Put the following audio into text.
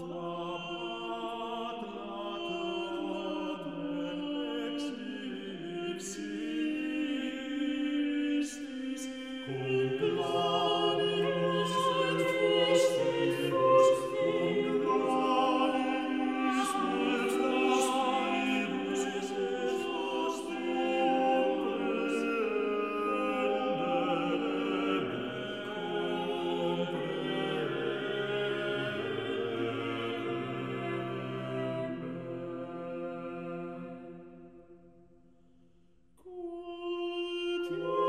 love. Amen.